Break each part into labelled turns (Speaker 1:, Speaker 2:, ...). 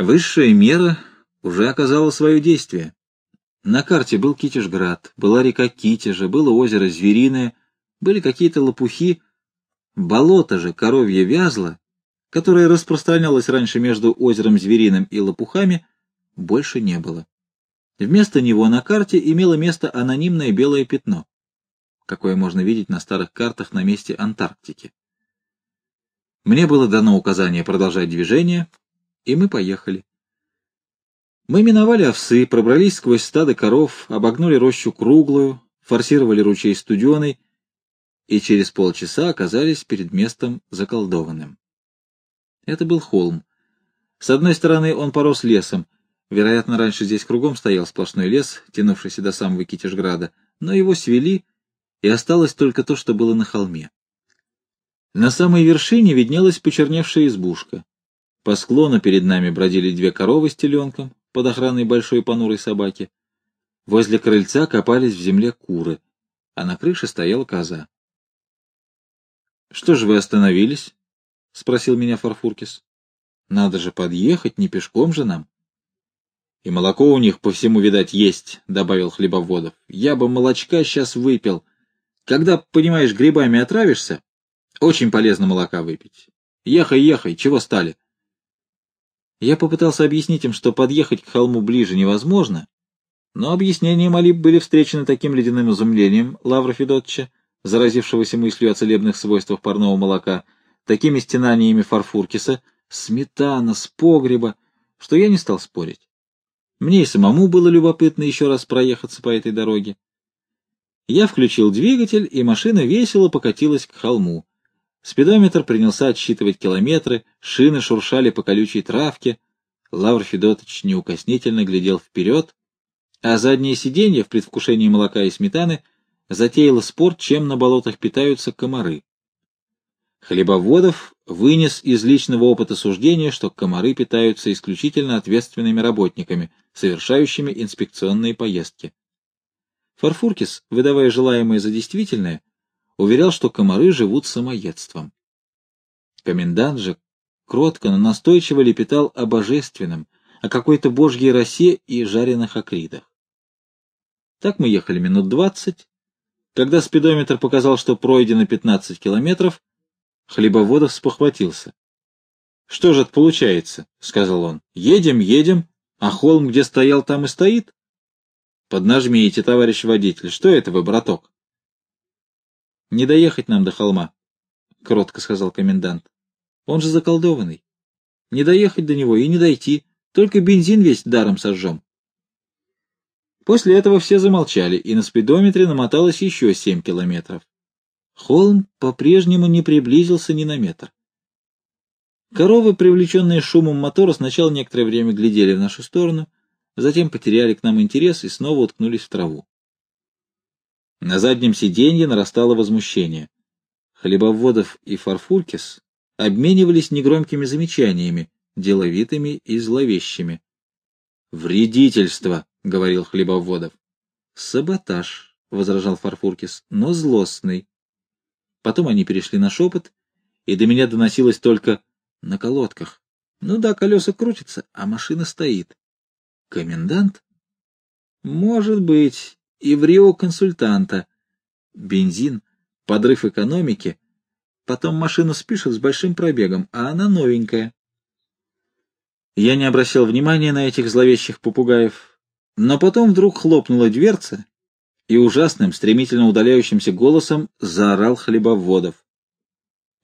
Speaker 1: Высшая мера уже оказала свое действие. На карте был Китежград, была река Китежа, было озеро Звериное, были какие-то лопухи, болото же коровье вязло, которое распространялось раньше между озером Звериным и лопухами, больше не было. Вместо него на карте имело место анонимное белое пятно, какое можно видеть на старых картах на месте Антарктики. Мне было дано указание продолжать движение, и мы поехали. Мы миновали овсы, пробрались сквозь стадо коров, обогнули рощу круглую, форсировали ручей студеный и через полчаса оказались перед местом заколдованным. Это был холм. С одной стороны он порос лесом, вероятно, раньше здесь кругом стоял сплошной лес, тянувшийся до самого Китежграда, но его свели, и осталось только то, что было на холме. На самой вершине виднелась почерневшая избушка. По склону перед нами бродили две коровы с теленком под охраной большой понурой собаки. Возле крыльца копались в земле куры, а на крыше стояла коза. — Что же вы остановились? — спросил меня Фарфуркис. — Надо же подъехать, не пешком же нам. — И молоко у них по всему, видать, есть, — добавил Хлебоводов. — Я бы молочка сейчас выпил. Когда, понимаешь, грибами отравишься, очень полезно молока выпить. Ехай, ехай, чего стали? Я попытался объяснить им, что подъехать к холму ближе невозможно, но объяснения мои были встречены таким ледяным изумлением Лавра Федотча, заразившегося мыслью о целебных свойствах парного молока, такими стенаниями Фарфуркиса, сметана, с погреба, что я не стал спорить. Мне и самому было любопытно еще раз проехаться по этой дороге. Я включил двигатель, и машина весело покатилась к холму. Спидометр принялся отсчитывать километры, шины шуршали по колючей травке. Лавр Федотович неукоснительно глядел вперед, а заднее сиденье в предвкушении молока и сметаны затеяло спор, чем на болотах питаются комары. Хлебоводов вынес из личного опыта суждения, что комары питаются исключительно ответственными работниками, совершающими инспекционные поездки. Фарфуркис, выдавая желаемое за действительное, уверял, что комары живут самоедством. Комендант же кротко, но настойчиво лепетал о божественном, о какой-то божьей росе и жареных акридах. Так мы ехали минут двадцать. Когда спидометр показал, что пройдено пятнадцать километров, Хлебоводов спохватился. — Что же это получается? — сказал он. — Едем, едем, а холм, где стоял, там и стоит. — Поднажмите, товарищ водитель, что это вы, браток? — Не доехать нам до холма, — кротко сказал комендант. — Он же заколдованный. Не доехать до него и не дойти, только бензин весь даром сожжем. После этого все замолчали, и на спидометре намоталось еще семь километров. Холм по-прежнему не приблизился ни на метр. Коровы, привлеченные шумом мотора, сначала некоторое время глядели в нашу сторону, затем потеряли к нам интерес и снова уткнулись в траву. На заднем сиденье нарастало возмущение. Хлебоводов и Фарфуркис обменивались негромкими замечаниями, деловитыми и зловещими. «Вредительство!» — говорил Хлебоводов. «Саботаж», — возражал Фарфуркис, — «но злостный». Потом они перешли на шепот, и до меня доносилось только «на колодках». Ну да, колеса крутятся, а машина стоит. Комендант? Может быть и в Рио консультанта. Бензин, подрыв экономики. Потом машину спишут с большим пробегом, а она новенькая. Я не обращал внимания на этих зловещих попугаев, но потом вдруг хлопнула дверца, и ужасным, стремительно удаляющимся голосом заорал хлебоводов.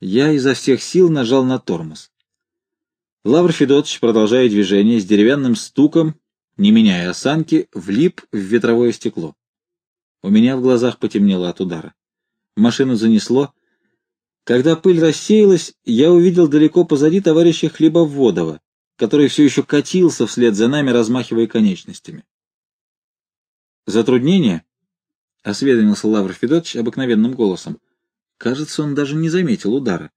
Speaker 1: Я изо всех сил нажал на тормоз. Лавр Федотович, продолжая движение, с деревянным стуком, не меняя осанки, влип в ветровое стекло. У меня в глазах потемнело от удара. Машину занесло. Когда пыль рассеялась, я увидел далеко позади товарища Хлебоводова, который все еще катился вслед за нами, размахивая конечностями. «Затруднение?» — осведомился Лавр Федотович обыкновенным голосом. Кажется, он даже не заметил удара.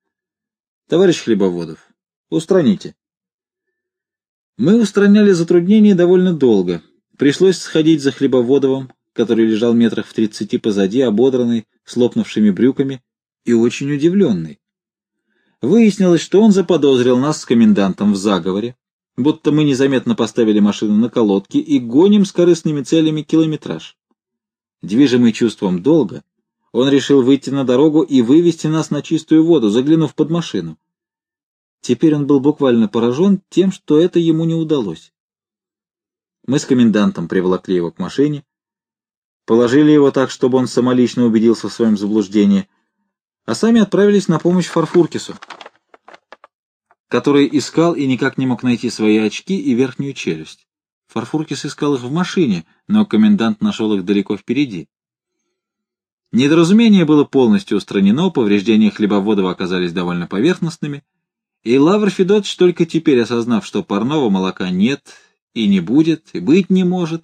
Speaker 1: «Товарищ Хлебоводов, устраните». Мы устраняли затруднение довольно долго. Пришлось сходить за Хлебоводовым, который лежал метрах в тридцати позади, ободранный, с лопнувшими брюками и очень удивленный. Выяснилось, что он заподозрил нас с комендантом в заговоре, будто мы незаметно поставили машину на колодки и гоним с корыстными целями километраж. Движимый чувством долга, он решил выйти на дорогу и вывести нас на чистую воду, заглянув под машину. Теперь он был буквально поражен тем, что это ему не удалось. Мы с комендантом приволокли его к машине, положили его так, чтобы он самолично убедился в своем заблуждении, а сами отправились на помощь Фарфуркису, который искал и никак не мог найти свои очки и верхнюю челюсть. Фарфуркис искал их в машине, но комендант нашел их далеко впереди. Недоразумение было полностью устранено, повреждения Хлебоводова оказались довольно поверхностными, и Лавр Федотович, только теперь осознав, что парного молока нет и не будет, и быть не может,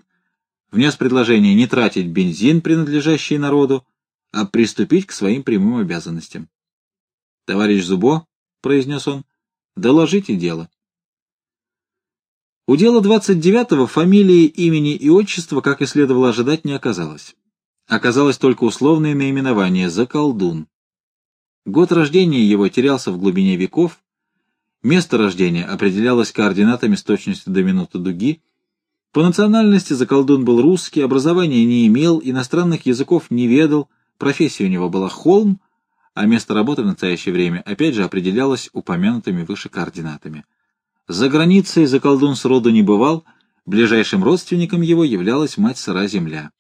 Speaker 1: внес предложение не тратить бензин, принадлежащий народу, а приступить к своим прямым обязанностям. — Товарищ Зубо, — произнес он, — доложите дело. У дела 29-го фамилии, имени и отчества, как и следовало ожидать, не оказалось. Оказалось только условное наименование «Заколдун». Год рождения его терялся в глубине веков, место рождения определялось координатами с точностью до минуты дуги, по национальности Заколдун был русский, образования не имел, иностранных языков не ведал, профессия у него была холм, а место работы в настоящее время опять же определялось упомянутыми выше координатами. За границей Заколдун сроду не бывал, ближайшим родственником его являлась мать сыра земля.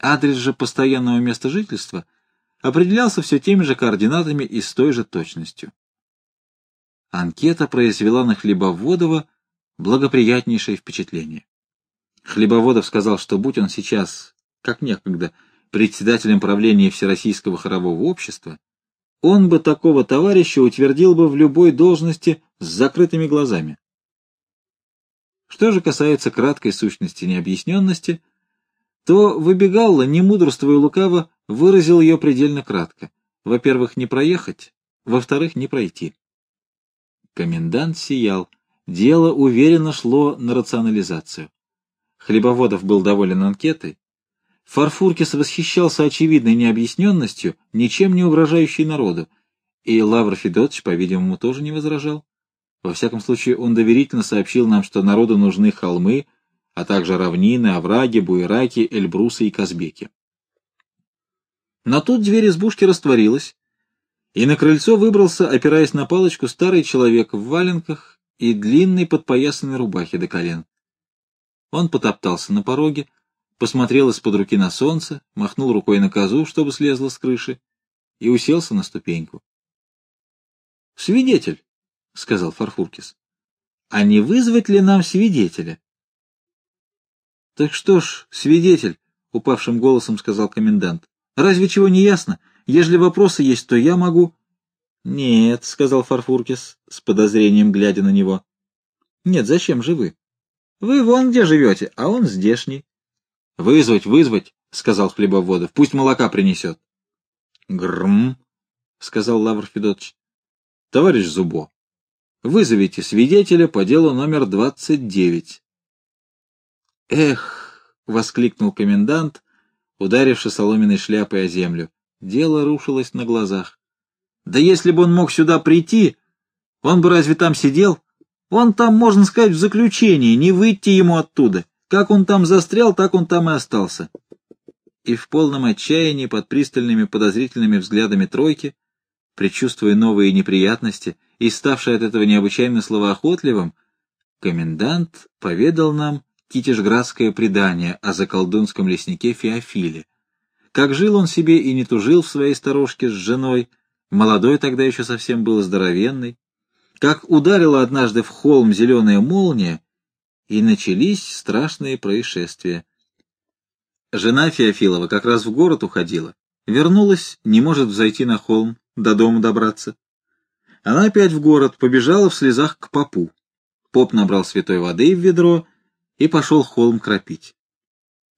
Speaker 1: Адрес же постоянного места жительства определялся все теми же координатами и с той же точностью. Анкета произвела на Хлебоводова благоприятнейшее впечатление. Хлебоводов сказал, что будь он сейчас, как некогда, председателем правления Всероссийского хорового общества, он бы такого товарища утвердил бы в любой должности с закрытыми глазами. Что же касается краткой сущности необъясненности, то Выбегалла, не мудрствуя лукаво, выразил ее предельно кратко. Во-первых, не проехать, во-вторых, не пройти. Комендант сиял. Дело уверенно шло на рационализацию. Хлебоводов был доволен анкетой. Фарфуркис восхищался очевидной необъясненностью, ничем не угрожающей народу, и Лавр Федотович, по-видимому, тоже не возражал. Во всяком случае, он доверительно сообщил нам, что народу нужны холмы, а также равнины, овраги, буераки, эльбрусы и казбеки. Но тут дверь избушки растворилась, и на крыльцо выбрался, опираясь на палочку, старый человек в валенках и длинной подпоясанной рубахе до колен. Он потоптался на пороге, посмотрел из-под руки на солнце, махнул рукой на козу, чтобы слезла с крыши, и уселся на ступеньку. — Свидетель, — сказал Фарфуркис, — а не вызвать ли нам свидетеля? Так что ж, свидетель, — упавшим голосом сказал комендант, — разве чего не ясно? Ежели вопросы есть, то я могу... — Нет, — сказал Фарфуркис, с подозрением глядя на него. — Нет, зачем же вы? Вы вон где живете, а он здешний. — Вызвать, вызвать, — сказал Хлебоводов, — пусть молока принесет. — Грм, — сказал Лавр Федотович. — Товарищ Зубо, вызовите свидетеля по делу номер двадцать девять. «Эх!» — воскликнул комендант, ударивший соломенной шляпой о землю. Дело рушилось на глазах. «Да если бы он мог сюда прийти, он бы разве там сидел? Он там, можно сказать, в заключении, не выйти ему оттуда. Как он там застрял, так он там и остался». И в полном отчаянии, под пристальными подозрительными взглядами тройки, предчувствуя новые неприятности и ставший от этого необычайно словоохотливым, комендант поведал нам, китежградское предание о заколдунском леснике Феофиле. Как жил он себе и не тужил в своей сторожке с женой, молодой тогда еще совсем был здоровенный, как ударила однажды в холм зеленая молния, и начались страшные происшествия. Жена Феофилова как раз в город уходила, вернулась, не может взойти на холм, до дома добраться. Она опять в город, побежала в слезах к попу. Поп набрал святой воды в ведро и пошел холм кропить.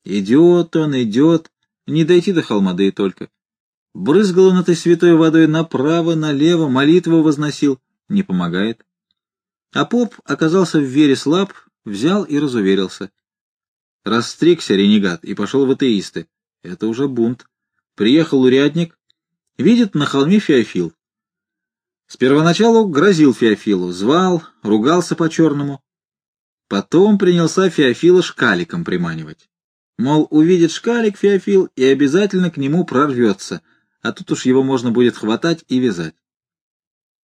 Speaker 1: Идет он, идет, не дойти до холма, да и только. Брызгал он этой святой водой направо, налево, молитву возносил, не помогает. А поп оказался в вере слаб, взял и разуверился. Растригся ренегат и пошел в атеисты. Это уже бунт. Приехал урядник, видит на холме Феофил. С первоначалу грозил Феофилу, звал, ругался по-черному, Потом принялся Феофила шкаликом приманивать. Мол, увидит шкалик Феофил и обязательно к нему прорвется, а тут уж его можно будет хватать и вязать.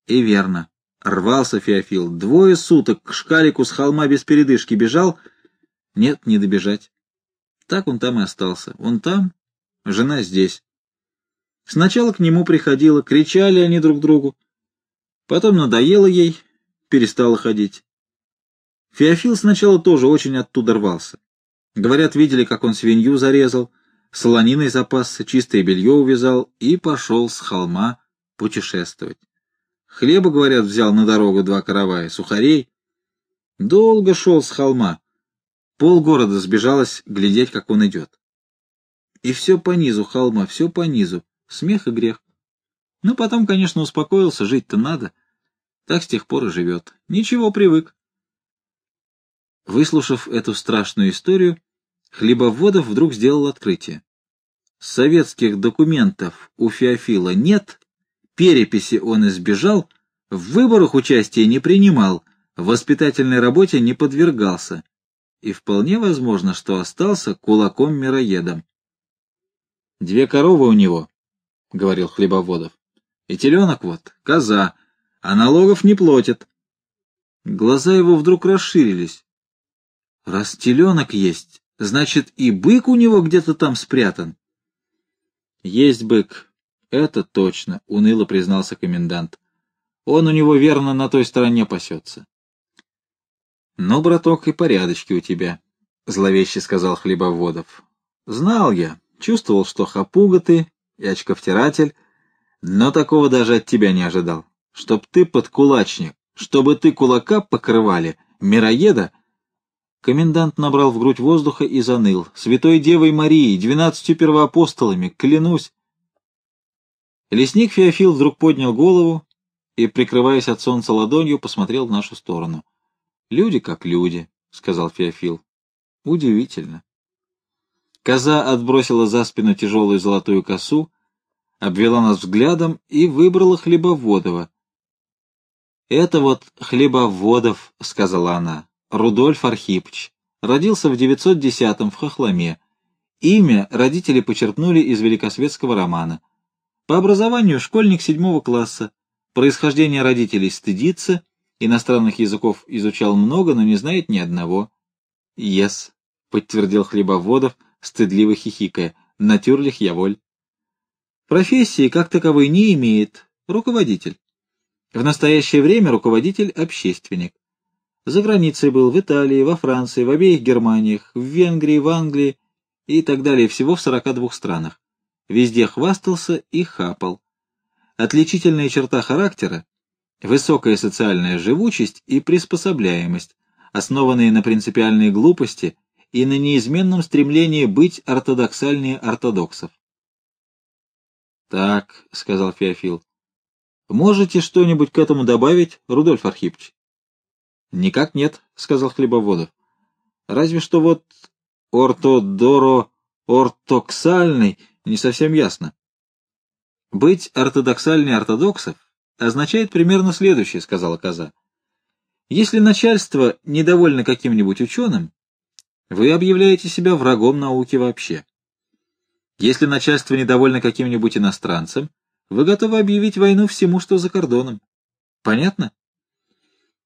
Speaker 1: И верно. Рвался Феофил. Двое суток к шкалику с холма без передышки бежал. Нет, не добежать. Так он там и остался. Он там, жена здесь. Сначала к нему приходила, кричали они друг другу. Потом надоело ей, перестала ходить. Феофил сначала тоже очень оттуда рвался. Говорят, видели, как он свинью зарезал, солониной запасся, чистое белье увязал и пошел с холма путешествовать. Хлеба, говорят, взял на дорогу два каравая, сухарей. Долго шел с холма. Полгорода сбежалось глядеть, как он идет. И все по низу холма, все по низу. Смех и грех. Ну, потом, конечно, успокоился, жить-то надо. Так с тех пор и живет. Ничего, привык. Выслушав эту страшную историю, Хлебоводов вдруг сделал открытие. Советских документов у Феофила нет, переписи он избежал, в выборах участия не принимал, в воспитательной работе не подвергался, и вполне возможно, что остался кулаком-мироедом. Две коровы у него, — говорил Хлебоводов. — И теленок вот, коза, а налогов не платит. Глаза его вдруг расширились. Раз теленок есть, значит и бык у него где-то там спрятан. — Есть бык, это точно, — уныло признался комендант. Он у него верно на той стороне пасется. — Ну, браток, и порядочки у тебя, — зловеще сказал Хлебоводов. — Знал я, чувствовал, что хапуга ты, и очковтиратель, но такого даже от тебя не ожидал. Чтоб ты подкулачник, чтобы ты кулака покрывали, мироеда. Комендант набрал в грудь воздуха и заныл. Святой Девой Марии, двенадцатью первоапостолами, клянусь. Лесник Феофил вдруг поднял голову и, прикрываясь от солнца ладонью, посмотрел в нашу сторону. — Люди как люди, — сказал Феофил. — Удивительно. Коза отбросила за спину тяжелую золотую косу, обвела нас взглядом и выбрала Хлебоводова. — Это вот Хлебоводов, — сказала она, — Рудольф Архипыч. Родился в 910-м в Хохломе. Имя родители почерпнули из великосветского романа. По образованию школьник седьмого класса. Происхождение родителей стыдится, иностранных языков изучал много, но не знает ни одного. — Yes, — подтвердил Хлебоводов, стыдливо хихикая. Натюрлих я воль. Профессии как таковой не имеет. Руководитель. В настоящее время руководитель — общественник. За границей был в Италии, во Франции, в обеих Германиях, в Венгрии, в Англии и так далее, всего в 42 странах. Везде хвастался и хапал. Отличительная черта характера — высокая социальная живучесть и приспособляемость, основанные на принципиальной глупости и на неизменном стремлении быть ортодоксальнее ортодоксов. «Так», — сказал Феофил, — «можете что-нибудь к этому добавить, Рудольф Архипович?» «Никак нет», — сказал Хлебоводов. «Разве что вот ортодоро ортоксальный не совсем ясно». «Быть ортодоксальнее ортодоксов означает примерно следующее», — сказала Коза. «Если начальство недовольно каким-нибудь ученым, вы объявляете себя врагом науки вообще. Если начальство недовольно каким-нибудь иностранцем, вы готовы объявить войну всему, что за кордоном. Понятно?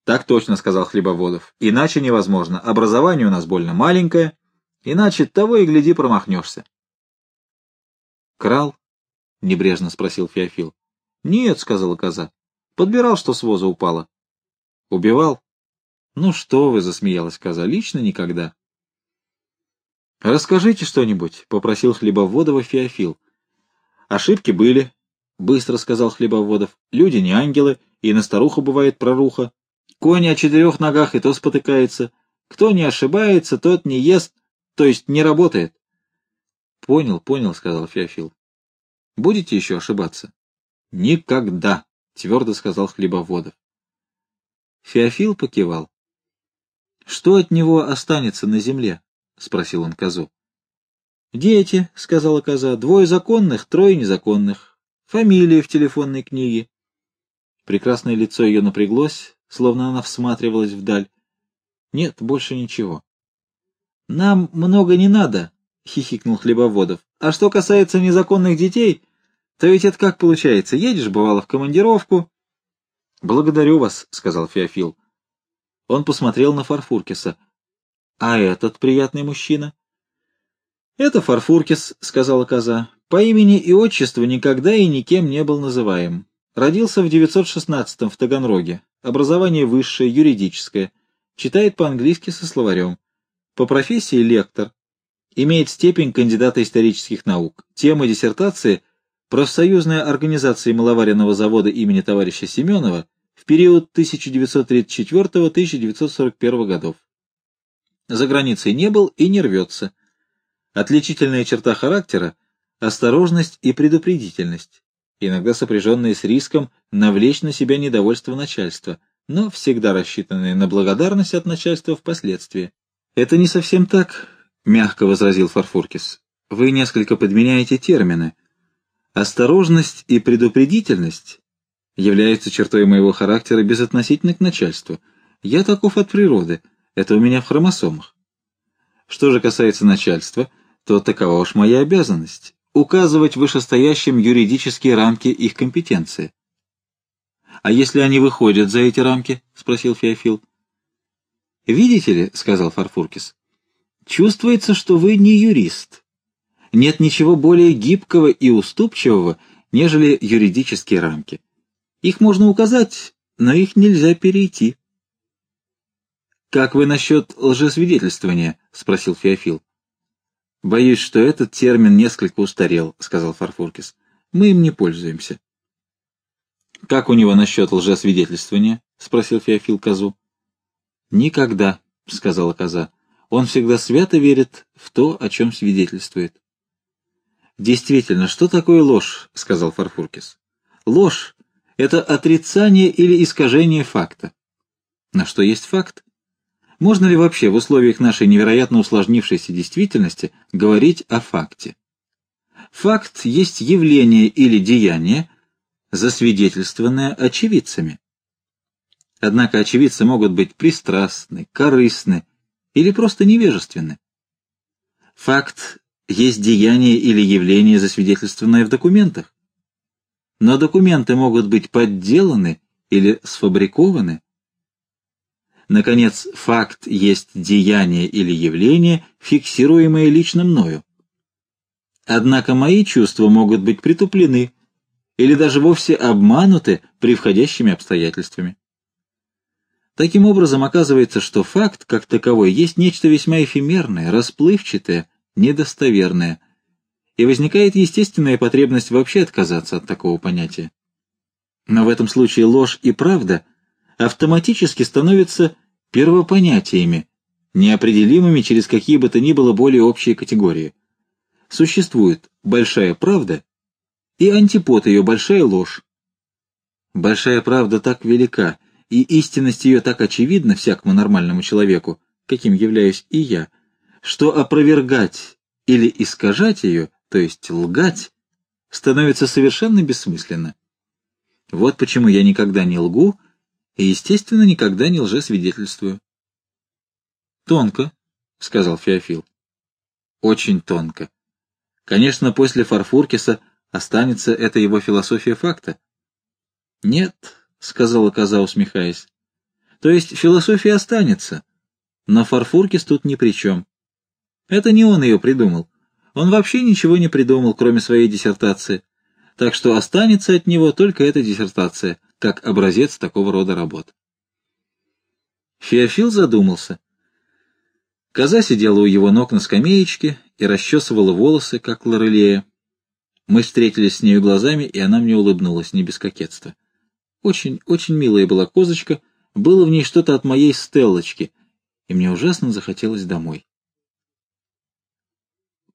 Speaker 1: Так точно, сказал Хлебоводов. Иначе невозможно. Образование у нас больно маленькое, иначе того и гляди промахнешься. Крал? Небрежно спросил Феофил. Нет, сказала коза. Подбирал, что с воза упало. Убивал? Ну что вы, засмеялась коза, лично никогда. «Расскажите что-нибудь», — попросил Хлебоводова Феофил. «Ошибки были», — быстро сказал Хлебоводов. «Люди не ангелы, и на старуху бывает проруха. Конь о четырех ногах и то спотыкается. Кто не ошибается, тот не ест, то есть не работает». «Понял, понял», — сказал Феофил. «Будете еще ошибаться?» «Никогда», — твердо сказал Хлебоводов. Феофил покивал. «Что от него останется на земле?» — спросил он козу. — Дети, — сказала коза, — двое законных, трое незаконных. Фамилии в телефонной книге. Прекрасное лицо ее напряглось, словно она всматривалась вдаль. Нет, больше ничего. Нам много не надо, хихикнул Хлебоводов. А что касается незаконных детей, то ведь это как получается? Едешь, бывало, в командировку. Благодарю вас, сказал Феофил. Он посмотрел на Фарфуркиса. А этот приятный мужчина? Это Фарфуркис, сказала коза. По имени и отчеству никогда и никем не был называем. Родился в 916-м в Таганроге. Образование высшее, юридическое. Читает по-английски со словарем. По профессии лектор. Имеет степень кандидата исторических наук. Тема диссертации «Профсоюзная организация маловаренного завода имени товарища Семенова в период 1934-1941 годов». За границей не был и не рвется. Отличительная черта характера – осторожность и предупредительность иногда сопряженные с риском навлечь на себя недовольство начальства, но всегда рассчитанные на благодарность от начальства впоследствии. «Это не совсем так», — мягко возразил Фарфуркис. «Вы несколько подменяете термины. Осторожность и предупредительность являются чертой моего характера безотносительно к начальству. Я таков от природы, это у меня в хромосомах. Что же касается начальства, то такова уж моя обязанность указывать вышестоящим юридические рамки их компетенции. — А если они выходят за эти рамки? — спросил Феофил. — Видите ли, — сказал Фарфуркис, — чувствуется, что вы не юрист. Нет ничего более гибкого и уступчивого, нежели юридические рамки. Их можно указать, но их нельзя перейти. — Как вы насчет лжесвидетельствования? — спросил Феофил. — Боюсь, что этот термин несколько устарел, — сказал Фарфуркис. — Мы им не пользуемся. — Как у него насчет лжесвидетельствования? — спросил Феофил козу. — Никогда, — сказала коза. Он всегда свято верит в то, о чем свидетельствует. — Действительно, что такое ложь? — сказал Фарфуркис. — Ложь — это отрицание или искажение факта. На что есть факт? Можно ли вообще в условиях нашей невероятно усложнившейся действительности говорить о факте? Факт есть явление или деяние, засвидетельствованное очевидцами. Однако очевидцы могут быть пристрастны, корыстны или просто невежественны. Факт есть деяние или явление, засвидетельствованное в документах. Но документы могут быть подделаны или сфабрикованы, Наконец, факт есть деяние или явление, фиксируемое лично мною. Однако мои чувства могут быть притуплены или даже вовсе обмануты при входящими обстоятельствами. Таким образом, оказывается, что факт, как таковой, есть нечто весьма эфемерное, расплывчатое, недостоверное, и возникает естественная потребность вообще отказаться от такого понятия. Но в этом случае ложь и правда автоматически становятся первопонятиями, неопределимыми через какие бы то ни было более общие категории. Существует большая правда и антипод ее большая ложь. Большая правда так велика, и истинность ее так очевидна всякому нормальному человеку, каким являюсь и я, что опровергать или искажать ее, то есть лгать, становится совершенно бессмысленно. Вот почему я никогда не лгу, и, естественно, никогда не лжесвидетельствую. «Тонко», — сказал Феофил. «Очень тонко. Конечно, после Фарфуркиса останется эта его философия факта». «Нет», — сказала коза, усмехаясь. «То есть философия останется, но Фарфуркис тут ни при чем. Это не он ее придумал. Он вообще ничего не придумал, кроме своей диссертации. Так что останется от него только эта диссертация, как образец такого рода работ. Феофил задумался. Коза сидела у его ног на скамеечке и расчесывала волосы, как Лорелея. Мы встретились с нею глазами, и она мне улыбнулась, не без кокетства. Очень, очень милая была козочка, было в ней что-то от моей стеллочки, и мне ужасно захотелось домой.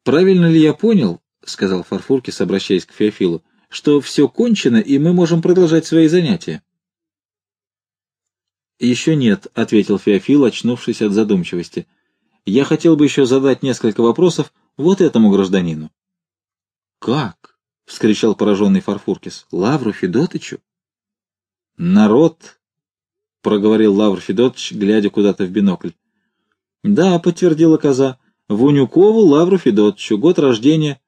Speaker 1: «Правильно ли я понял, — сказал Фарфуркис, обращаясь к Феофилу, — что все кончено, и мы можем продолжать свои занятия. «Еще нет», — ответил Феофил, очнувшись от задумчивости. «Я хотел бы еще задать несколько вопросов вот этому гражданину». «Как?» — вскричал пораженный Фарфуркис. «Лавру Федотычу?» «Народ», — проговорил Лавр Федотыч, глядя куда-то в бинокль, Да, подтвердила коза. Вунюкову Лавру Федотовичу, год рождения.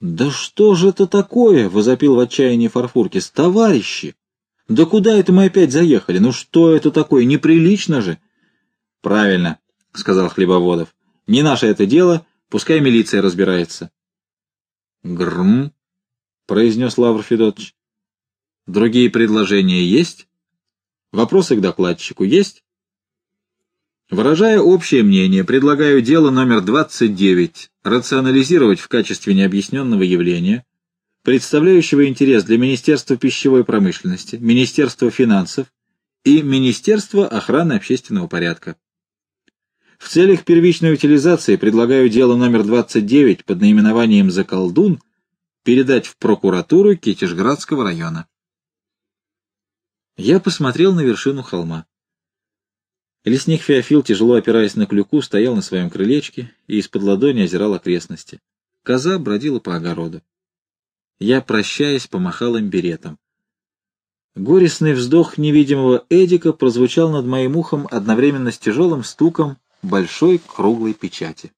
Speaker 1: Да что же это такое? возопил в отчаянии Фарфуркис. Товарищи! Да куда это мы опять заехали? Ну что это такое? Неприлично же! Правильно, сказал Хлебоводов. Не наше это дело, пускай милиция разбирается. Грм, произнес Лавр Федотович. Другие предложения есть? Вопросы к докладчику есть? Выражая общее мнение, предлагаю дело номер 29 рационализировать в качестве необъясненного явления, представляющего интерес для Министерства пищевой промышленности, Министерства финансов и Министерства охраны общественного порядка. В целях первичной утилизации предлагаю дело номер 29 под наименованием «Заколдун» передать в прокуратуру Китежградского района. Я посмотрел на вершину холма. Лесник Феофил, тяжело опираясь на клюку, стоял на своем крылечке и из-под ладони озирал окрестности. Коза бродила по огороду. Я, прощаясь, помахал им беретом. Горестный вздох невидимого Эдика прозвучал над моим ухом одновременно с тяжелым стуком большой круглой печати.